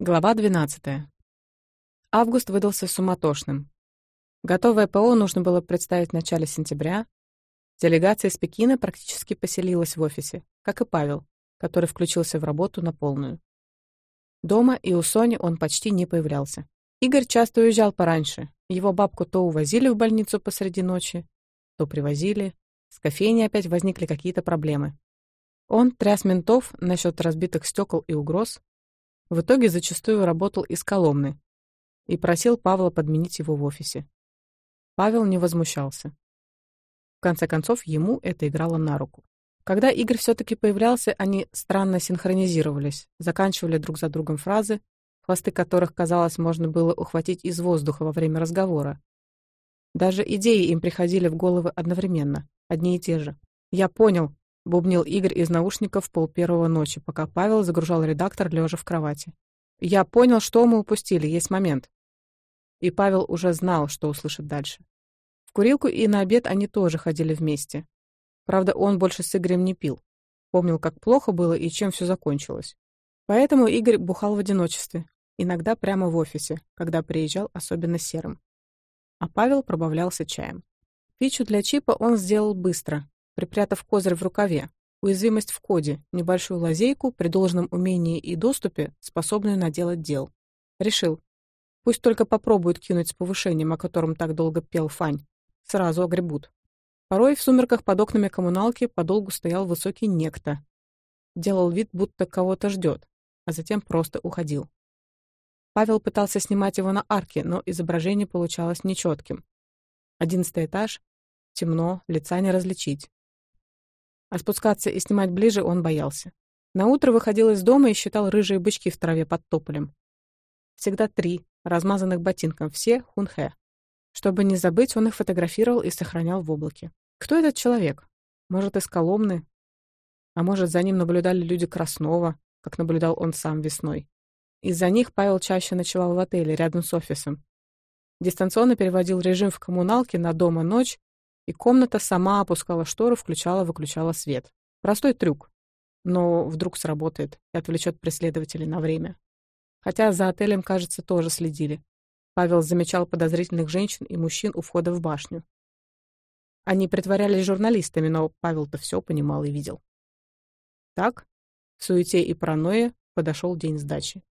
Глава 12. Август выдался суматошным. Готовое ПО нужно было представить в начале сентября. Делегация из Пекина практически поселилась в офисе, как и Павел, который включился в работу на полную. Дома и у Сони он почти не появлялся. Игорь часто уезжал пораньше. Его бабку то увозили в больницу посреди ночи, то привозили. С кофейней опять возникли какие-то проблемы. Он тряс ментов насчет разбитых стекол и угроз, в итоге зачастую работал из Коломны и просил Павла подменить его в офисе. Павел не возмущался. В конце концов, ему это играло на руку. Когда Игорь все-таки появлялся, они странно синхронизировались, заканчивали друг за другом фразы, хвосты которых, казалось, можно было ухватить из воздуха во время разговора. Даже идеи им приходили в головы одновременно, одни и те же. «Я понял», Бубнил Игорь из наушников пол первого ночи, пока Павел загружал редактор лежа в кровати. «Я понял, что мы упустили, есть момент». И Павел уже знал, что услышит дальше. В курилку и на обед они тоже ходили вместе. Правда, он больше с Игорем не пил. Помнил, как плохо было и чем все закончилось. Поэтому Игорь бухал в одиночестве, иногда прямо в офисе, когда приезжал особенно серым. А Павел пробавлялся чаем. Фичу для чипа он сделал быстро, припрятав козырь в рукаве, уязвимость в коде, небольшую лазейку при должном умении и доступе, способную наделать дел. Решил, пусть только попробуют кинуть с повышением, о котором так долго пел Фань, сразу огребут. Порой в сумерках под окнами коммуналки подолгу стоял высокий некто. Делал вид, будто кого-то ждет, а затем просто уходил. Павел пытался снимать его на арке, но изображение получалось нечетким. Одиннадцатый этаж, темно, лица не различить а спускаться и снимать ближе он боялся. Наутро выходил из дома и считал рыжие бычки в траве под тополем. Всегда три, размазанных ботинком, все хунхэ. Чтобы не забыть, он их фотографировал и сохранял в облаке. Кто этот человек? Может, из Коломны? А может, за ним наблюдали люди Краснова, как наблюдал он сам весной. Из-за них Павел чаще ночевал в отеле рядом с офисом. Дистанционно переводил режим в коммуналке на дома ночь и комната сама опускала шторы, включала-выключала свет. Простой трюк, но вдруг сработает и отвлечет преследователей на время. Хотя за отелем, кажется, тоже следили. Павел замечал подозрительных женщин и мужчин у входа в башню. Они притворялись журналистами, но Павел-то все понимал и видел. Так, в суете и паранойе подошел день сдачи.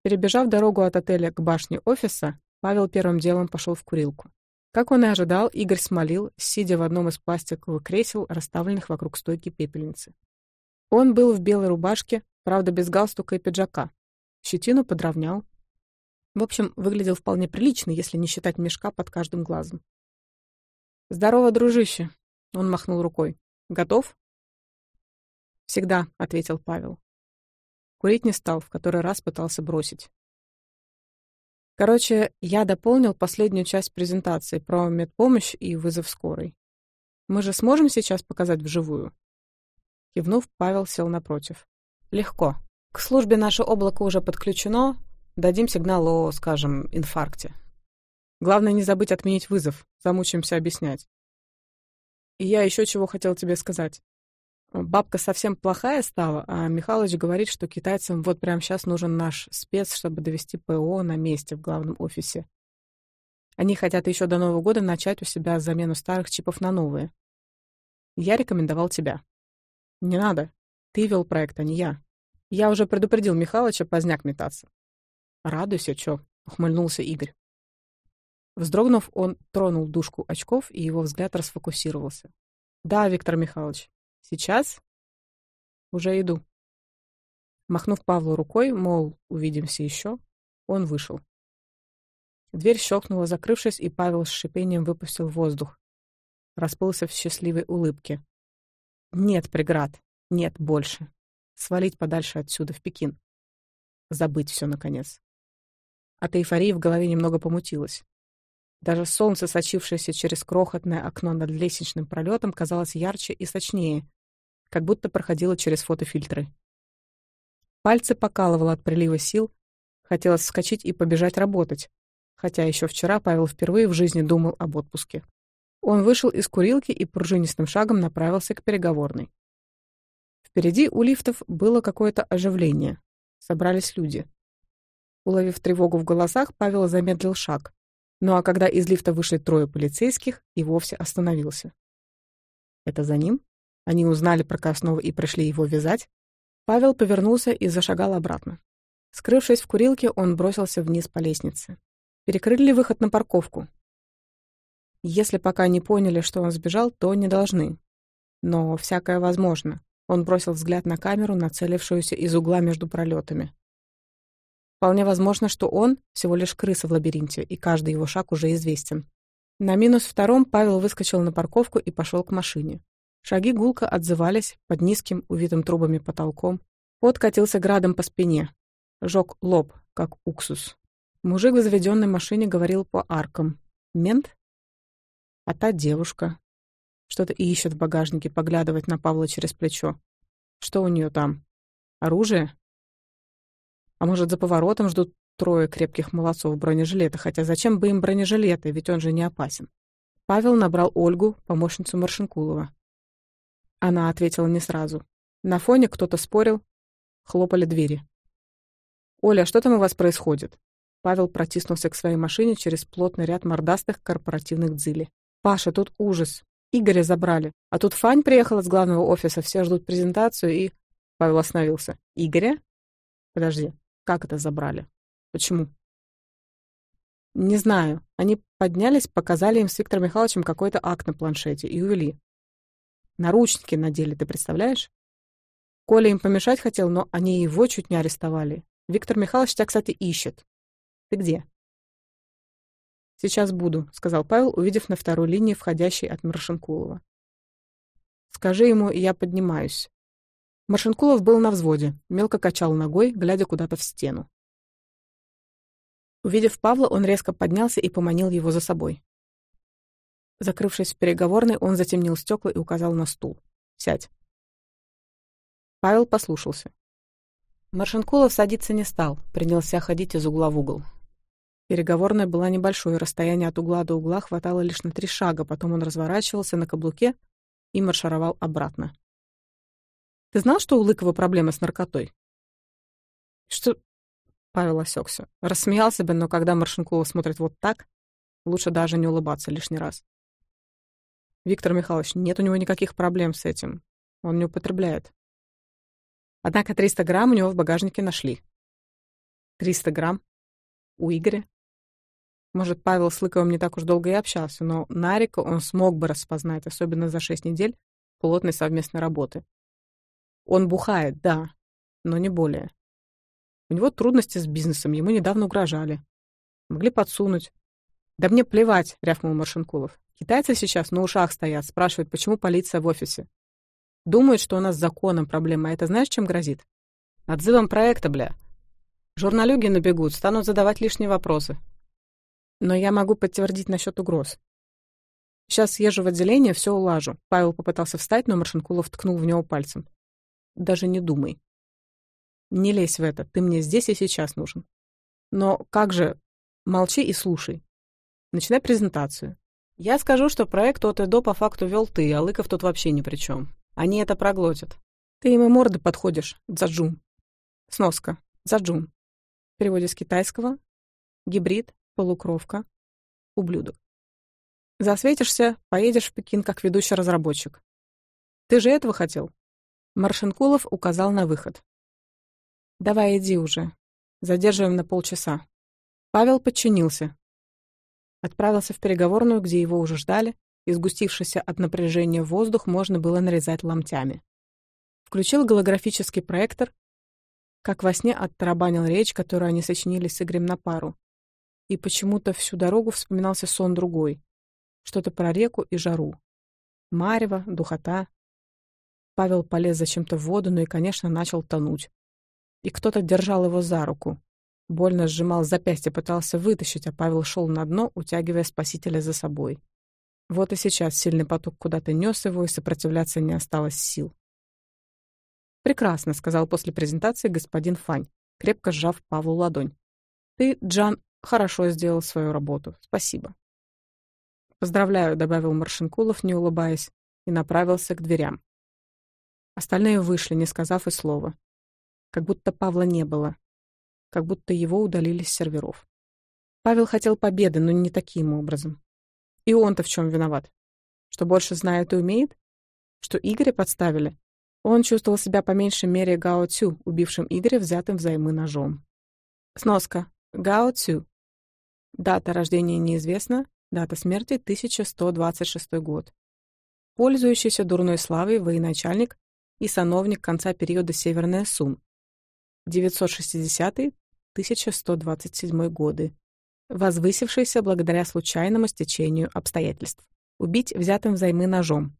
Перебежав дорогу от отеля к башне офиса, Павел первым делом пошел в курилку. Как он и ожидал, Игорь смолил, сидя в одном из пластиковых кресел, расставленных вокруг стойки пепельницы. Он был в белой рубашке, правда, без галстука и пиджака. Щетину подровнял. В общем, выглядел вполне прилично, если не считать мешка под каждым глазом. «Здорово, дружище!» — он махнул рукой. «Готов?» «Всегда», — ответил Павел. Курить не стал, в который раз пытался бросить. Короче, я дополнил последнюю часть презентации про медпомощь и вызов скорой. Мы же сможем сейчас показать вживую?» Кивнув, Павел сел напротив. «Легко. К службе наше облако уже подключено. Дадим сигнал о, скажем, инфаркте. Главное не забыть отменить вызов. Замучимся объяснять. И я еще чего хотел тебе сказать бабка совсем плохая стала, а Михалыч говорит, что китайцам вот прямо сейчас нужен наш спец, чтобы довести ПО на месте в главном офисе. Они хотят еще до Нового года начать у себя замену старых чипов на новые. Я рекомендовал тебя. Не надо. Ты вел проект, а не я. Я уже предупредил Михалыча поздняк метаться. Радуйся, чё, ухмыльнулся Игорь. Вздрогнув, он тронул дужку очков, и его взгляд расфокусировался. «Да, Виктор Михайлович, Сейчас? Уже иду. Махнув Павлу рукой, мол, увидимся еще, он вышел. Дверь щелкнула, закрывшись, и Павел с шипением выпустил воздух. Расплылся в счастливой улыбке. Нет преград, нет больше. Свалить подальше отсюда, в Пекин. Забыть все, наконец. От эйфории в голове немного помутилось. Даже солнце, сочившееся через крохотное окно над лестничным пролетом, казалось ярче и сочнее, как будто проходила через фотофильтры. Пальцы покалывало от прилива сил, хотелось вскочить и побежать работать, хотя еще вчера Павел впервые в жизни думал об отпуске. Он вышел из курилки и пружинистым шагом направился к переговорной. Впереди у лифтов было какое-то оживление. Собрались люди. Уловив тревогу в голосах, Павел замедлил шаг. Ну а когда из лифта вышли трое полицейских, и вовсе остановился. «Это за ним?» Они узнали про Краснова и пришли его вязать. Павел повернулся и зашагал обратно. Скрывшись в курилке, он бросился вниз по лестнице. Перекрыли выход на парковку. Если пока не поняли, что он сбежал, то не должны. Но всякое возможно. Он бросил взгляд на камеру, нацелившуюся из угла между пролетами. Вполне возможно, что он всего лишь крыса в лабиринте, и каждый его шаг уже известен. На минус втором Павел выскочил на парковку и пошел к машине. Шаги гулко отзывались под низким, увитым трубами потолком. Пот катился градом по спине. Жёг лоб, как уксус. Мужик в заведенной машине говорил по аркам. «Мент?» А та девушка. Что-то ищет в багажнике, поглядывать на Павла через плечо. Что у нее там? Оружие? А может, за поворотом ждут трое крепких молодцов в бронежилетах, хотя зачем бы им бронежилеты, ведь он же не опасен. Павел набрал Ольгу, помощницу Маршинкулова. Она ответила не сразу. На фоне кто-то спорил, хлопали двери. «Оля, а что там у вас происходит?» Павел протиснулся к своей машине через плотный ряд мордастых корпоративных дзили. «Паша, тут ужас. Игоря забрали. А тут Фань приехала с главного офиса, все ждут презентацию и...» Павел остановился. «Игоря?» «Подожди, как это забрали? Почему?» «Не знаю. Они поднялись, показали им с Виктором Михайловичем какой-то акт на планшете и увели. Наручники надели, ты представляешь? Коля им помешать хотел, но они его чуть не арестовали. Виктор Михайлович тебя, кстати, ищет. Ты где?» «Сейчас буду», — сказал Павел, увидев на второй линии входящий от Маршинкулова. «Скажи ему, я поднимаюсь». Маршинкулов был на взводе, мелко качал ногой, глядя куда-то в стену. Увидев Павла, он резко поднялся и поманил его за собой. Закрывшись в переговорной, он затемнил стекла и указал на стул. «Сядь». Павел послушался. Маршинкулов садиться не стал, принялся ходить из угла в угол. Переговорная была небольшой, расстояние от угла до угла хватало лишь на три шага, потом он разворачивался на каблуке и маршировал обратно. «Ты знал, что у Лыкова проблемы с наркотой?» «Что...» Павел осекся. Рассмеялся бы, но когда Маршинкова смотрит вот так, лучше даже не улыбаться лишний раз. Виктор Михайлович, нет у него никаких проблем с этим. Он не употребляет. Однако 300 грамм у него в багажнике нашли. 300 грамм? У Игоря? Может, Павел с Лыковым не так уж долго и общался, но Нарика он смог бы распознать, особенно за 6 недель плотной совместной работы. Он бухает, да, но не более. У него трудности с бизнесом, ему недавно угрожали. Могли подсунуть. Да мне плевать, рявкнул Маршинкулов. Китайцы сейчас на ушах стоят, спрашивают, почему полиция в офисе. Думают, что у нас с законом проблема, а это знаешь, чем грозит? Отзывом проекта, бля. Журналюги набегут, станут задавать лишние вопросы. Но я могу подтвердить насчет угроз. Сейчас езжу в отделение, все улажу. Павел попытался встать, но Маршинкулов ткнул в него пальцем. Даже не думай. Не лезь в это, ты мне здесь и сейчас нужен. Но как же... Молчи и слушай начинай презентацию. Я скажу, что проект от и до по факту вел ты, а Лыков тут вообще ни при чем. Они это проглотят. Ты им и морды подходишь, Дзаджум. Сноска. Дзаджум. В переводе с китайского. Гибрид, полукровка, ублюдок. Засветишься, поедешь в Пекин как ведущий разработчик. Ты же этого хотел? Маршинкулов указал на выход. «Давай, иди уже. Задерживаем на полчаса». Павел подчинился, Отправился в переговорную, где его уже ждали, и сгустившийся от напряжения воздух можно было нарезать ломтями. Включил голографический проектор, как во сне оттарабанил речь, которую они сочинили с Игорем на пару. И почему-то всю дорогу вспоминался сон другой. Что-то про реку и жару. Марева, духота. Павел полез зачем-то в воду, ну и, конечно, начал тонуть. И кто-то держал его за руку, больно сжимал запястье, пытался вытащить, а Павел шел на дно, утягивая спасителя за собой. Вот и сейчас сильный поток куда-то нес его, и сопротивляться не осталось сил. «Прекрасно», — сказал после презентации господин Фань, крепко сжав Павлу ладонь. «Ты, Джан, хорошо сделал свою работу. Спасибо». «Поздравляю», — добавил Маршинкулов, не улыбаясь, и направился к дверям. Остальные вышли, не сказав и слова. Как будто Павла не было как будто его удалили с серверов. Павел хотел победы, но не таким образом. И он-то в чем виноват? Что больше знает и умеет? Что Игоря подставили? Он чувствовал себя по меньшей мере Гао Цю, убившим Игоря, взятым взаймы ножом. Сноска. Гао Цю. Дата рождения неизвестна, дата смерти 1126 год. Пользующийся дурной славой военачальник и сановник конца периода Северная Сум, 960. 1127 годы, возвысившийся благодаря случайному стечению обстоятельств. Убить взятым взаймы ножом.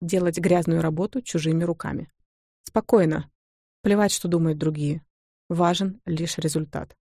Делать грязную работу чужими руками. Спокойно. Плевать, что думают другие. Важен лишь результат.